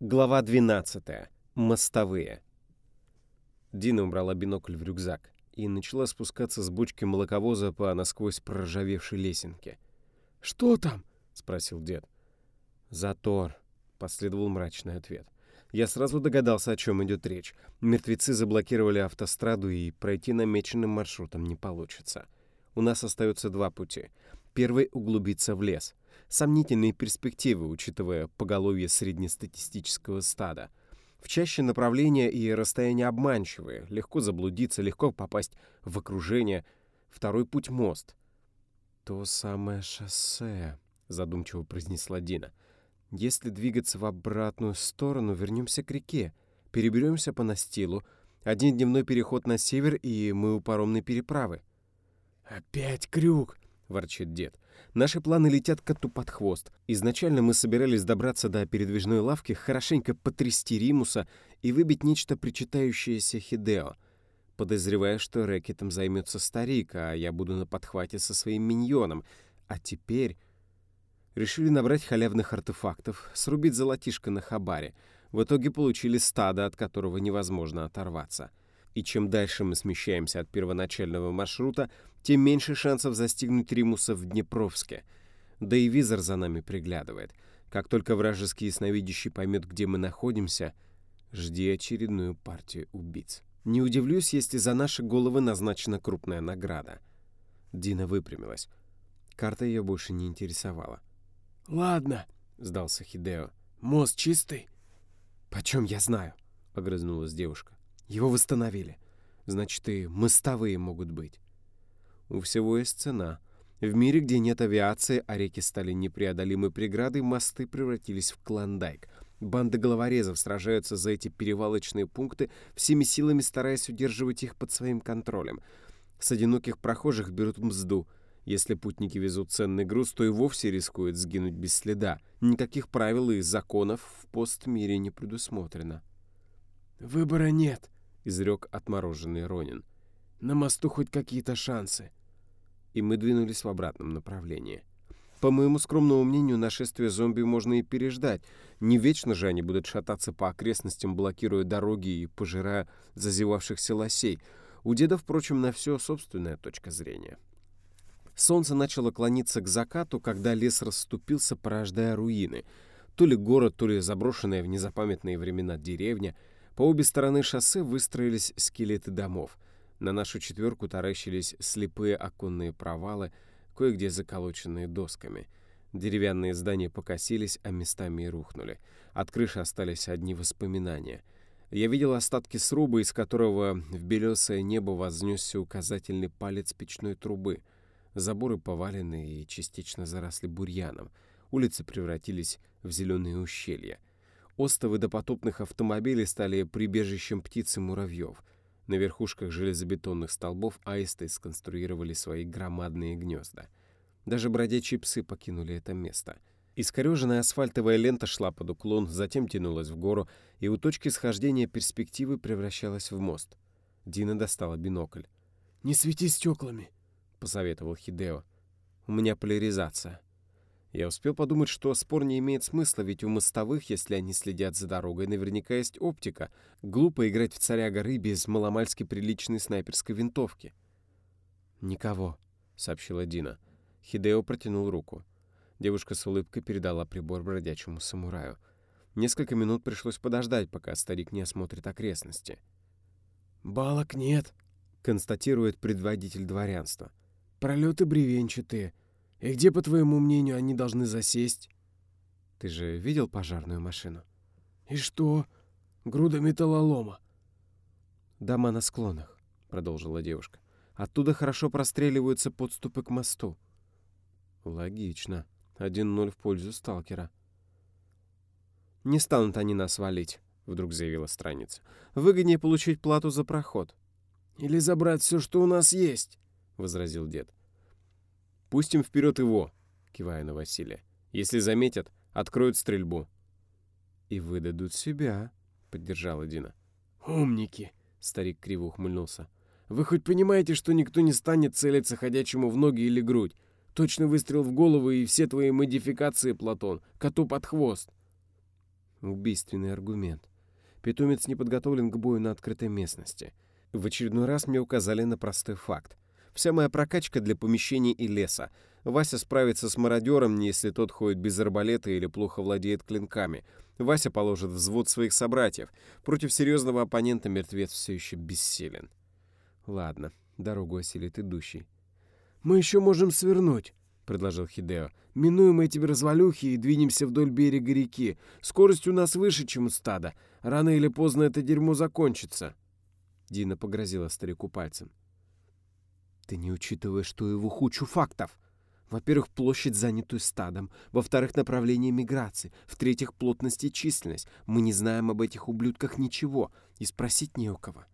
Глава 12. Мостовые. Дина убрала бинокль в рюкзак и начала спускаться с бочки молоковоза по насквозь проржавевшей лесенке. «Что там?» — спросил дед. «Затор», — последовал мрачный ответ. Я сразу догадался, о чем идет речь. Мертвецы заблокировали автостраду, и пройти намеченным маршрутом не получится. У нас остается два пути. Первый — углубиться в лес — сомнительные перспективы, учитывая поголовье среднестатистического стада. В чаще направления и расстояния обманчивые, легко заблудиться, легко попасть в окружение. Второй путь — мост. «То самое шоссе», — задумчиво произнесла Дина. «Если двигаться в обратную сторону, вернемся к реке, переберемся по настилу, один дневной переход на север, и мы у паромной переправы». «Опять крюк!» — ворчит дед. Наши планы летят коту под хвост. Изначально мы собирались добраться до передвижной лавки, хорошенько потрясти Римуса и выбить нечто причитающееся Хидео. Подозревая, что рэкетом займется старик, а я буду на подхвате со своим миньоном. А теперь... Решили набрать халявных артефактов, срубить золотишко на хабаре. В итоге получили стадо, от которого невозможно оторваться. И чем дальше мы смещаемся от первоначального маршрута, тем меньше шансов застигнуть Римуса в Днепровске. Да и визор за нами приглядывает. Как только вражеский ясновидящий поймет, где мы находимся, жди очередную партию убийц. Не удивлюсь, если за наши головы назначена крупная награда. Дина выпрямилась. Карта ее больше не интересовала. «Ладно», — сдался Хидео. «Мост чистый?» «Почем я знаю?» — огрызнулась девушка. «Его восстановили. Значит, и мостовые могут быть». У всего есть цена. В мире, где нет авиации, а реки стали непреодолимой преградой, мосты превратились в клондайк. Банды головорезов сражаются за эти перевалочные пункты, всеми силами стараясь удерживать их под своим контролем. С одиноких прохожих берут мзду. Если путники везут ценный груз, то и вовсе рискуют сгинуть без следа. Никаких правил и законов в постмире не предусмотрено. «Выбора нет», — изрек отмороженный Ронин. «На мосту хоть какие-то шансы» и мы двинулись в обратном направлении. По моему скромному мнению, нашествие зомби можно и переждать. Не вечно же они будут шататься по окрестностям, блокируя дороги и пожирая зазевавшихся лосей. У деда, впрочем, на все собственная точка зрения. Солнце начало клониться к закату, когда лес расступился, порождая руины. То ли город, то ли заброшенная в незапамятные времена деревня. По обе стороны шоссе выстроились скелеты домов — на нашу четверку таращились слепые оконные провалы, кое-где заколоченные досками. Деревянные здания покосились, а местами и рухнули. От крыши остались одни воспоминания. Я видел остатки сруба, из которого в белесое небо вознесся указательный палец печной трубы. Заборы повалены и частично заросли бурьяном. Улицы превратились в зеленые ущелья. Остовы допотопных автомобилей стали прибежищем птиц и муравьев — на верхушках железобетонных столбов аисты сконструировали свои громадные гнезда. Даже бродячие псы покинули это место. Искореженная асфальтовая лента шла под уклон, затем тянулась в гору, и у точки схождения перспективы превращалась в мост. Дина достала бинокль. «Не свети стеклами», — посоветовал Хидео. «У меня поляризация». Я успел подумать, что спор не имеет смысла, ведь у мостовых, если они следят за дорогой, наверняка есть оптика. Глупо играть в царя горы без маломальски приличной снайперской винтовки. «Никого», — сообщила Дина. Хидео протянул руку. Девушка с улыбкой передала прибор бродячему самураю. Несколько минут пришлось подождать, пока старик не осмотрит окрестности. «Балок нет», — констатирует предводитель дворянства. «Пролеты бревенчатые». И где, по твоему мнению, они должны засесть? Ты же видел пожарную машину? И что? Груда металлолома. Дома на склонах, продолжила девушка. Оттуда хорошо простреливаются подступы к мосту. Логично. Один ноль в пользу сталкера. Не станут они нас валить, вдруг заявила страница. Выгоднее получить плату за проход. Или забрать все, что у нас есть, возразил дед. «Пустим вперед его», — кивая на Василия. «Если заметят, откроют стрельбу». «И выдадут себя», — поддержала Дина. «Умники», — старик криво ухмыльнулся. «Вы хоть понимаете, что никто не станет целиться ходячему в ноги или грудь? Точно выстрел в голову и все твои модификации, Платон, коту под хвост». Убийственный аргумент. Питомец не подготовлен к бою на открытой местности. В очередной раз мне указали на простой факт. Вся моя прокачка для помещений и леса. Вася справится с мародером, если тот ходит без арбалета или плохо владеет клинками. Вася положит взвод своих собратьев. Против серьезного оппонента мертвец все еще бессилен. Ладно, дорогу осилит идущий. «Мы еще можем свернуть», — предложил Хидео. «Минуем эти развалюхи и двинемся вдоль берега реки. Скорость у нас выше, чем у стада. Рано или поздно это дерьмо закончится». Дина погрозила старику пальцем. «Ты не учитываешь ту его хучу фактов. Во-первых, площадь, занятую стадом. Во-вторых, направление миграции. В-третьих, плотность и численность. Мы не знаем об этих ублюдках ничего. И спросить не у кого».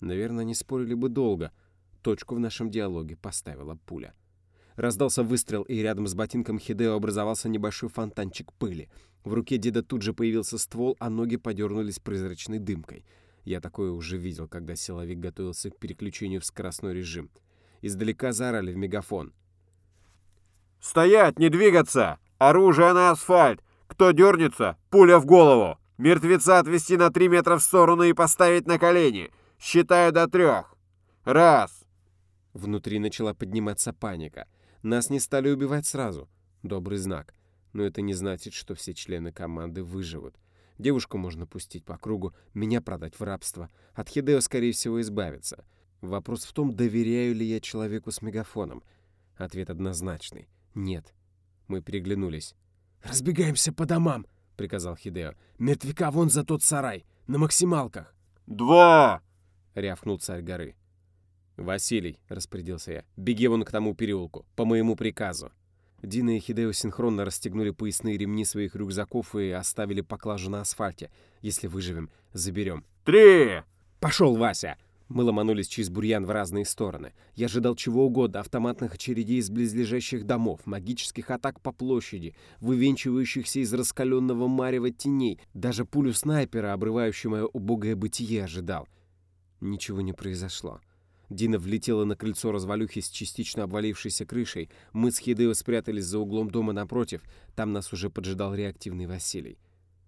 Наверное, они спорили бы долго. Точку в нашем диалоге поставила пуля. Раздался выстрел, и рядом с ботинком Хидео образовался небольшой фонтанчик пыли. В руке деда тут же появился ствол, а ноги подернулись прозрачной дымкой. Я такое уже видел, когда силовик готовился к переключению в скоростной режим. Издалека заорали в мегафон. «Стоять! Не двигаться! Оружие на асфальт! Кто дернется? Пуля в голову! Мертвеца отвести на три метра в сторону и поставить на колени! Считаю до трех! Раз!» Внутри начала подниматься паника. Нас не стали убивать сразу. Добрый знак. Но это не значит, что все члены команды выживут. Девушку можно пустить по кругу, меня продать в рабство. От Хидео, скорее всего, избавиться. Вопрос в том, доверяю ли я человеку с мегафоном. Ответ однозначный. Нет. Мы переглянулись. «Разбегаемся по домам», — приказал Хидео. «Мертвяка вон за тот сарай, на максималках». «Два!» — рявкнул царь горы. «Василий», — распорядился я, — «беги вон к тому переулку, по моему приказу». Дина и Хидео синхронно расстегнули поясные ремни своих рюкзаков и оставили поклажу на асфальте. Если выживем, заберем. «Три!» «Пошел, Вася!» Мы ломанулись через бурьян в разные стороны. Я ожидал чего угодно, автоматных очередей из близлежащих домов, магических атак по площади, вывенчивающихся из раскаленного марева теней. Даже пулю снайпера, обрывающую мое убогое бытие, ожидал. Ничего не произошло. Дина влетела на крыльцо развалюхи с частично обвалившейся крышей. Мы с Хидео спрятались за углом дома напротив. Там нас уже поджидал реактивный Василий.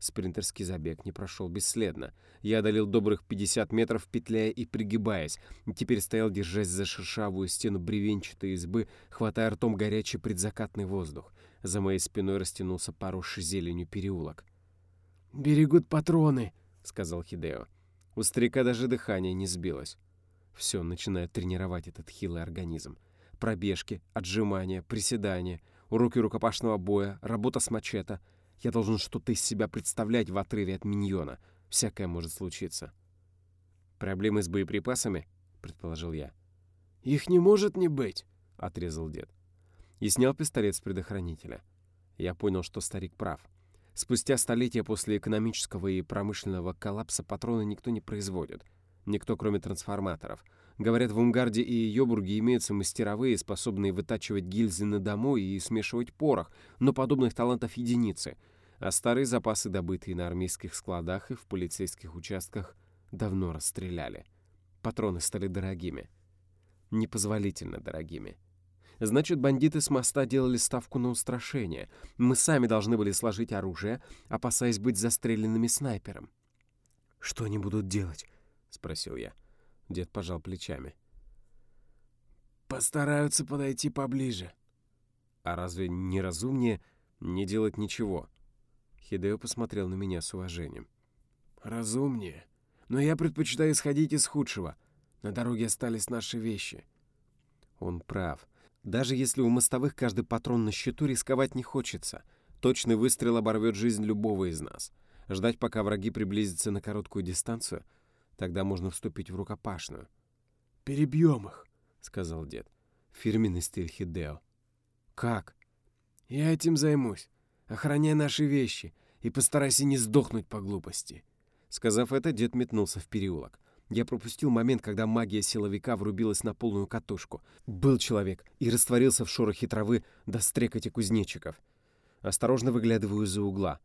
Спринтерский забег не прошел бесследно. Я одолел добрых 50 метров, петляя и пригибаясь. теперь стоял, держась за шершавую стену бревенчатой избы, хватая ртом горячий предзакатный воздух. За моей спиной растянулся поросший зеленью переулок. «Берегут патроны», — сказал Хидео. У старика даже дыхание не сбилось. Все, начинаю тренировать этот хилый организм. Пробежки, отжимания, приседания, уроки рукопашного боя, работа с мачете. Я должен что-то из себя представлять в отрыве от миньона. Всякое может случиться. «Проблемы с боеприпасами?» — предположил я. «Их не может не быть», — отрезал дед. И снял пистолет с предохранителя. Я понял, что старик прав. Спустя столетия после экономического и промышленного коллапса патроны никто не производит — Никто, кроме трансформаторов. Говорят, в Умгарде и Йобурге имеются мастеровые, способные вытачивать гильзы на дому и смешивать порох, но подобных талантов единицы. А старые запасы, добытые на армейских складах и в полицейских участках, давно расстреляли. Патроны стали дорогими. Непозволительно дорогими. Значит, бандиты с моста делали ставку на устрашение. Мы сами должны были сложить оружие, опасаясь быть застреленными снайпером. «Что они будут делать?» — спросил я. Дед пожал плечами. «Постараются подойти поближе». «А разве не разумнее не делать ничего?» Хидео посмотрел на меня с уважением. «Разумнее. Но я предпочитаю исходить из худшего. На дороге остались наши вещи». Он прав. Даже если у мостовых каждый патрон на счету, рисковать не хочется. Точный выстрел оборвет жизнь любого из нас. Ждать, пока враги приблизятся на короткую дистанцию — Тогда можно вступить в рукопашную. «Перебьем их», — сказал дед. Фирменный стиль Хидео. «Как?» «Я этим займусь. Охраняй наши вещи и постарайся не сдохнуть по глупости». Сказав это, дед метнулся в переулок. Я пропустил момент, когда магия силовика врубилась на полную катушку. Был человек и растворился в шорохе травы до стрекоти кузнечиков. Осторожно выглядываю из-за угла.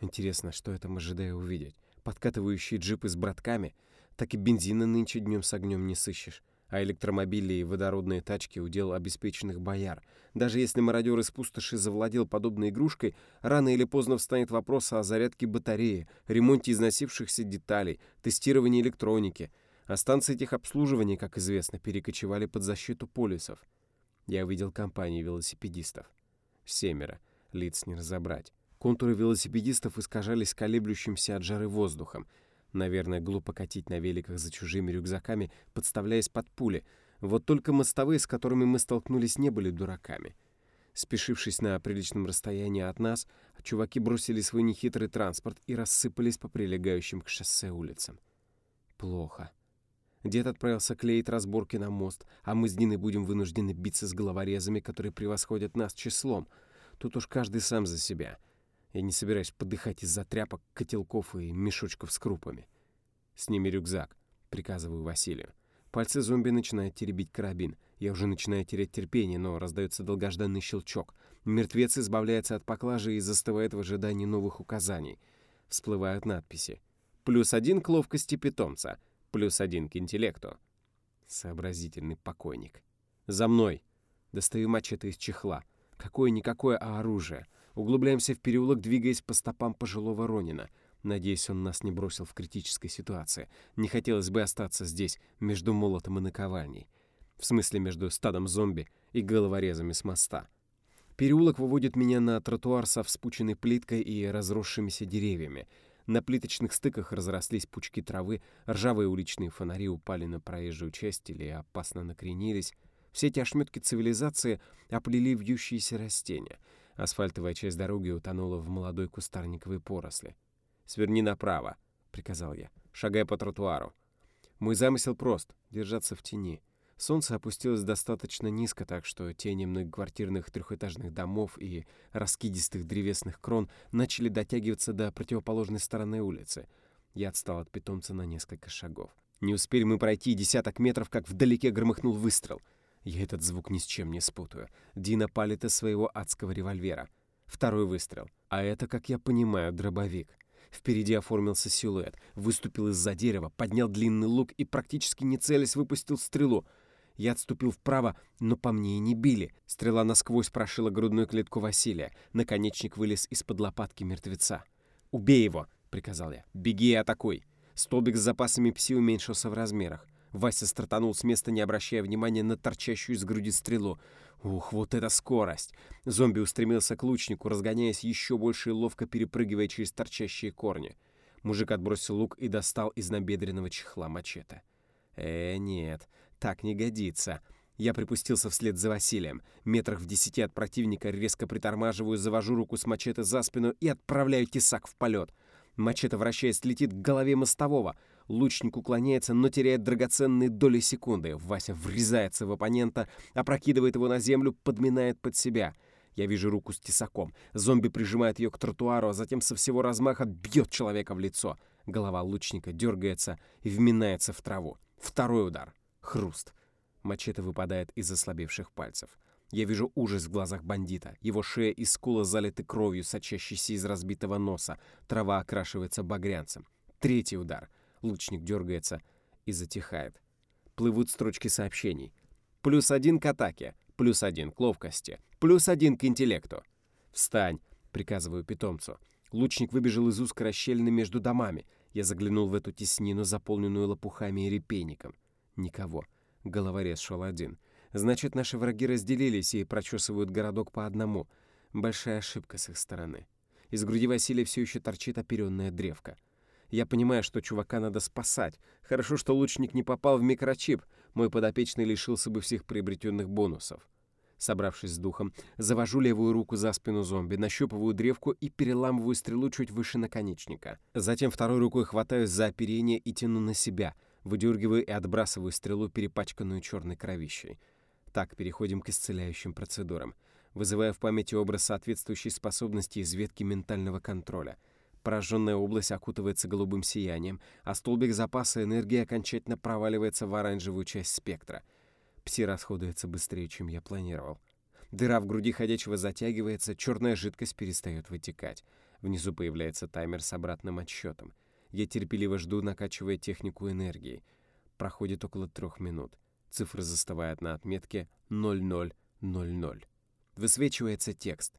Интересно, что я там ожидаю увидеть? Подкатывающие джипы с братками — так и бензина нынче днем с огнем не сыщешь. А электромобили и водородные тачки — удел обеспеченных бояр. Даже если мародер из пустоши завладел подобной игрушкой, рано или поздно встанет вопрос о зарядке батареи, ремонте износившихся деталей, тестировании электроники. А станции техобслуживания, как известно, перекочевали под защиту полисов. Я увидел компанию велосипедистов. Семеро. Лиц не разобрать. Контуры велосипедистов искажались колеблющимся от жары воздухом. Наверное, глупо катить на великах за чужими рюкзаками, подставляясь под пули. Вот только мостовые, с которыми мы столкнулись, не были дураками. Спешившись на приличном расстоянии от нас, чуваки бросили свой нехитрый транспорт и рассыпались по прилегающим к шоссе улицам. Плохо. Дед отправился клеить разборки на мост, а мы с Диной будем вынуждены биться с головорезами, которые превосходят нас числом. Тут уж каждый сам за себя. Я не собираюсь подыхать из-за тряпок, котелков и мешочков с крупами. «Сними рюкзак», — приказываю Василию. Пальцы зомби начинают теребить карабин. Я уже начинаю терять терпение, но раздается долгожданный щелчок. Мертвец избавляется от поклажи и застывает в ожидании новых указаний. Всплывают надписи. «Плюс один к ловкости питомца», плюс один к интеллекту. Сообразительный покойник. «За мной!» Достаю мачете из чехла. Какое-никакое, а оружие. Углубляемся в переулок, двигаясь по стопам пожилого Ронина. Надеюсь, он нас не бросил в критической ситуации. Не хотелось бы остаться здесь, между молотом и наковальней. В смысле, между стадом зомби и головорезами с моста. Переулок выводит меня на тротуар со вспученной плиткой и разросшимися деревьями. На плиточных стыках разрослись пучки травы, ржавые уличные фонари упали на проезжую часть или опасно накренились. Все эти ошметки цивилизации оплели вьющиеся растения. Асфальтовая часть дороги утонула в молодой кустарниковой поросли. «Сверни направо», — приказал я, шагая по тротуару. Мой замысел прост — держаться в тени. Солнце опустилось достаточно низко, так что тени многоквартирных трехэтажных домов и раскидистых древесных крон начали дотягиваться до противоположной стороны улицы. Я отстал от питомца на несколько шагов. Не успели мы пройти десяток метров, как вдалеке громыхнул выстрел. Я этот звук ни с чем не спутаю. Дина палит из своего адского револьвера. Второй выстрел. А это, как я понимаю, дробовик. Впереди оформился силуэт, выступил из-за дерева, поднял длинный лук и, практически не целясь, выпустил стрелу — я отступил вправо, но по мне и не били. Стрела насквозь прошила грудную клетку Василия. Наконечник вылез из-под лопатки мертвеца. «Убей его!» — приказал я. «Беги и атакуй!» Столбик с запасами пси уменьшился в размерах. Вася стартанул с места, не обращая внимания на торчащую из груди стрелу. Ух, вот это скорость! Зомби устремился к лучнику, разгоняясь еще больше и ловко перепрыгивая через торчащие корни. Мужик отбросил лук и достал из набедренного чехла мачете. Э, нет, так не годится. Я припустился вслед за Василием. Метрах в десяти от противника резко притормаживаю, завожу руку с мачете за спину и отправляю тесак в полет. Мачете, вращаясь, летит к голове мостового. Лучник уклоняется, но теряет драгоценные доли секунды. Вася врезается в оппонента, опрокидывает его на землю, подминает под себя. Я вижу руку с тесаком. Зомби прижимает ее к тротуару, а затем со всего размаха бьет человека в лицо. Голова лучника дергается и вминается в траву. Второй удар. Хруст. Мачете выпадает из ослабевших пальцев. Я вижу ужас в глазах бандита. Его шея и скула залиты кровью, сочащейся из разбитого носа. Трава окрашивается багрянцем. Третий удар. Лучник дергается и затихает. Плывут строчки сообщений. Плюс один к атаке. Плюс один к ловкости. Плюс один к интеллекту. «Встань!» — приказываю питомцу. Лучник выбежал из узкой расщелины между домами. Я заглянул в эту теснину, заполненную лопухами и репейником. Никого. Головорез шел один. Значит, наши враги разделились и прочесывают городок по одному. Большая ошибка с их стороны. Из груди Василия все еще торчит оперенная древка. Я понимаю, что чувака надо спасать. Хорошо, что лучник не попал в микрочип. Мой подопечный лишился бы всех приобретенных бонусов. Собравшись с духом, завожу левую руку за спину зомби, нащупываю древку и переламываю стрелу чуть выше наконечника. Затем второй рукой хватаюсь за оперение и тяну на себя, выдергиваю и отбрасываю стрелу, перепачканную черной кровищей. Так, переходим к исцеляющим процедурам. Вызывая в памяти образ соответствующей способности из ветки ментального контроля. Пораженная область окутывается голубым сиянием, а столбик запаса энергии окончательно проваливается в оранжевую часть спектра — Пси расходуется быстрее, чем я планировал. Дыра в груди ходячего затягивается, черная жидкость перестает вытекать. Внизу появляется таймер с обратным отсчетом. Я терпеливо жду, накачивая технику энергии. Проходит около трех минут. Цифры застывают на отметке 0000. Высвечивается текст.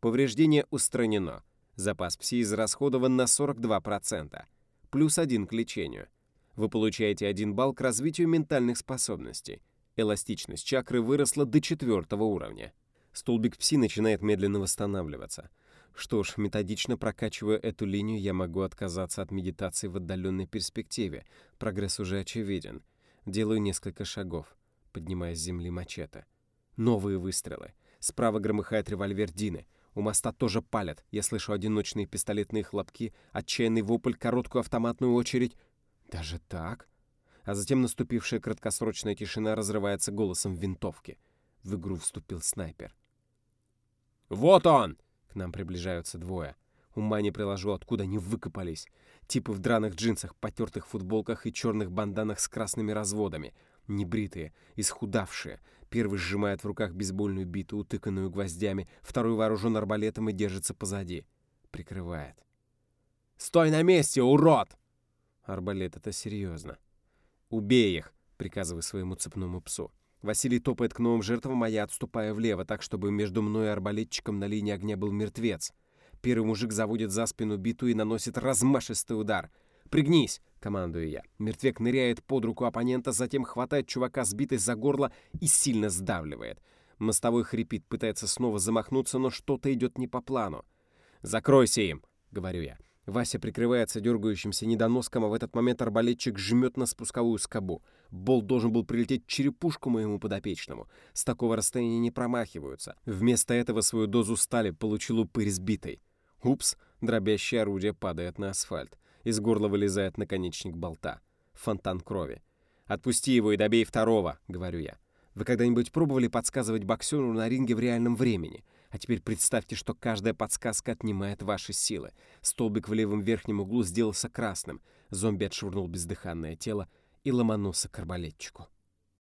Повреждение устранено. Запас пси израсходован на 42%. Плюс один к лечению. Вы получаете один балл к развитию ментальных способностей. Эластичность чакры выросла до четвертого уровня. Столбик пси начинает медленно восстанавливаться. Что ж, методично прокачивая эту линию, я могу отказаться от медитации в отдаленной перспективе. Прогресс уже очевиден. Делаю несколько шагов, поднимая с земли мачете. Новые выстрелы. Справа громыхает револьвер Дины. У моста тоже палят. Я слышу одиночные пистолетные хлопки, отчаянный вопль, короткую автоматную очередь. Даже так? А затем наступившая краткосрочная тишина разрывается голосом винтовки. В игру вступил снайпер. «Вот он!» К нам приближаются двое. Ума не приложу, откуда они выкопались. Типы в драных джинсах, потертых футболках и черных банданах с красными разводами. Небритые, исхудавшие. Первый сжимает в руках бейсбольную биту, утыканную гвоздями. Второй вооружен арбалетом и держится позади. Прикрывает. «Стой на месте, урод!» Арбалет — это серьезно. «Убей их!» — приказываю своему цепному псу. Василий топает к новым жертвам, а я отступаю влево, так, чтобы между мной и арбалетчиком на линии огня был мертвец. Первый мужик заводит за спину биту и наносит размашистый удар. «Пригнись!» — командую я. Мертвек ныряет под руку оппонента, затем хватает чувака сбитой за горло и сильно сдавливает. Мостовой хрипит, пытается снова замахнуться, но что-то идет не по плану. «Закройся им!» — говорю я. Вася прикрывается дергающимся недоноском, а в этот момент арбалетчик жмет на спусковую скобу. Болт должен был прилететь черепушку моему подопечному. С такого расстояния не промахиваются. Вместо этого свою дозу стали получил упырь сбитой. Упс, дробящее орудие падает на асфальт. Из горла вылезает наконечник болта. Фонтан крови. «Отпусти его и добей второго», — говорю я. Вы когда-нибудь пробовали подсказывать боксеру на ринге в реальном времени? А теперь представьте, что каждая подсказка отнимает ваши силы. Столбик в левом верхнем углу сделался красным. Зомби отшвырнул бездыханное тело и ломанулся к арбалетчику.